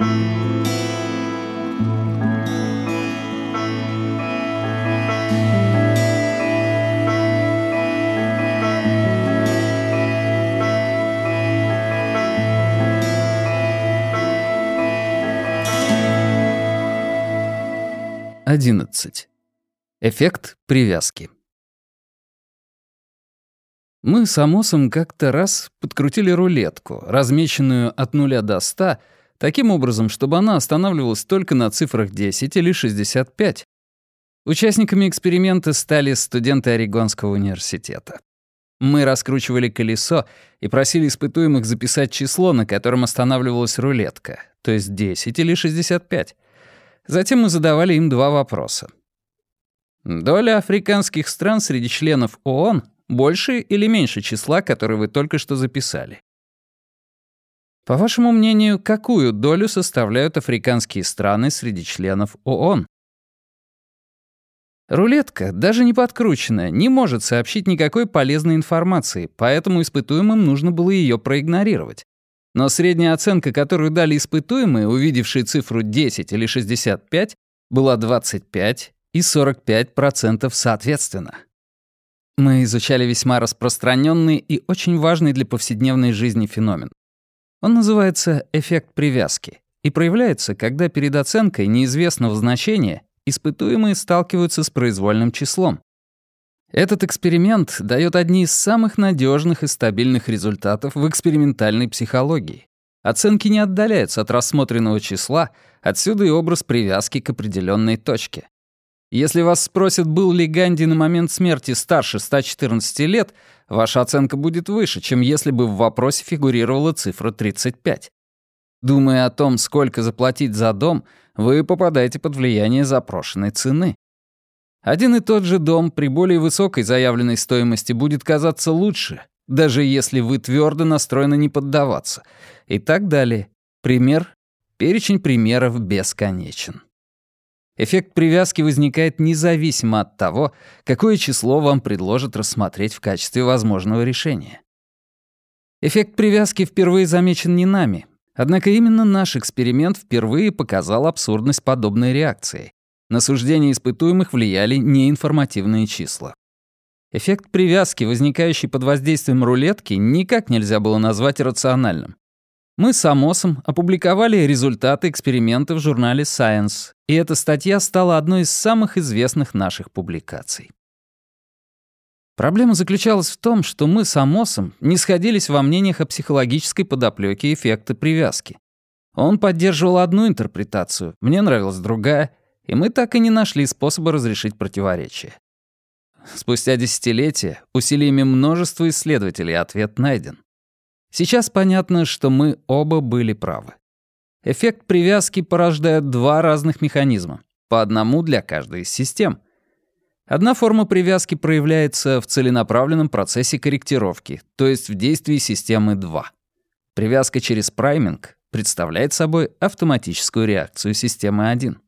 11. Эффект привязки. Мы с Амосом как-то раз подкрутили рулетку, размеченную от нуля до 100 таким образом, чтобы она останавливалась только на цифрах 10 или 65. Участниками эксперимента стали студенты Орегонского университета. Мы раскручивали колесо и просили испытуемых записать число, на котором останавливалась рулетка, то есть 10 или 65. Затем мы задавали им два вопроса. Доля африканских стран среди членов ООН больше или меньше числа, которое вы только что записали? По вашему мнению, какую долю составляют африканские страны среди членов ООН? Рулетка, даже не подкрученная, не может сообщить никакой полезной информации, поэтому испытуемым нужно было ее проигнорировать. Но средняя оценка, которую дали испытуемые, увидевшие цифру 10 или 65, была 25 и 45% соответственно. Мы изучали весьма распространенный и очень важный для повседневной жизни феномен. Он называется эффект привязки и проявляется, когда перед оценкой неизвестного значения испытуемые сталкиваются с произвольным числом. Этот эксперимент дает одни из самых надежных и стабильных результатов в экспериментальной психологии. Оценки не отдаляются от рассмотренного числа, отсюда и образ привязки к определенной точке. Если вас спросят, был ли Ганди на момент смерти старше 114 лет, ваша оценка будет выше, чем если бы в вопросе фигурировала цифра 35. Думая о том, сколько заплатить за дом, вы попадаете под влияние запрошенной цены. Один и тот же дом при более высокой заявленной стоимости будет казаться лучше, даже если вы твердо настроены не поддаваться. И так далее. Пример. Перечень примеров бесконечен. Эффект привязки возникает независимо от того, какое число вам предложат рассмотреть в качестве возможного решения. Эффект привязки впервые замечен не нами, Однако именно наш эксперимент впервые показал абсурдность подобной реакции. На суждение испытуемых влияли неинформативные числа. Эффект привязки, возникающий под воздействием рулетки, никак нельзя было назвать рациональным. Мы с Амосом опубликовали результаты эксперимента в журнале Science, и эта статья стала одной из самых известных наших публикаций. Проблема заключалась в том, что мы с Амосом не сходились во мнениях о психологической подоплеке эффекта привязки. Он поддерживал одну интерпретацию, мне нравилась другая, и мы так и не нашли способа разрешить противоречие. Спустя десятилетия, усилиями множества исследователей, ответ найден. Сейчас понятно, что мы оба были правы. Эффект привязки порождает два разных механизма, по одному для каждой из систем — Одна форма привязки проявляется в целенаправленном процессе корректировки, то есть в действии системы 2. Привязка через прайминг представляет собой автоматическую реакцию системы 1.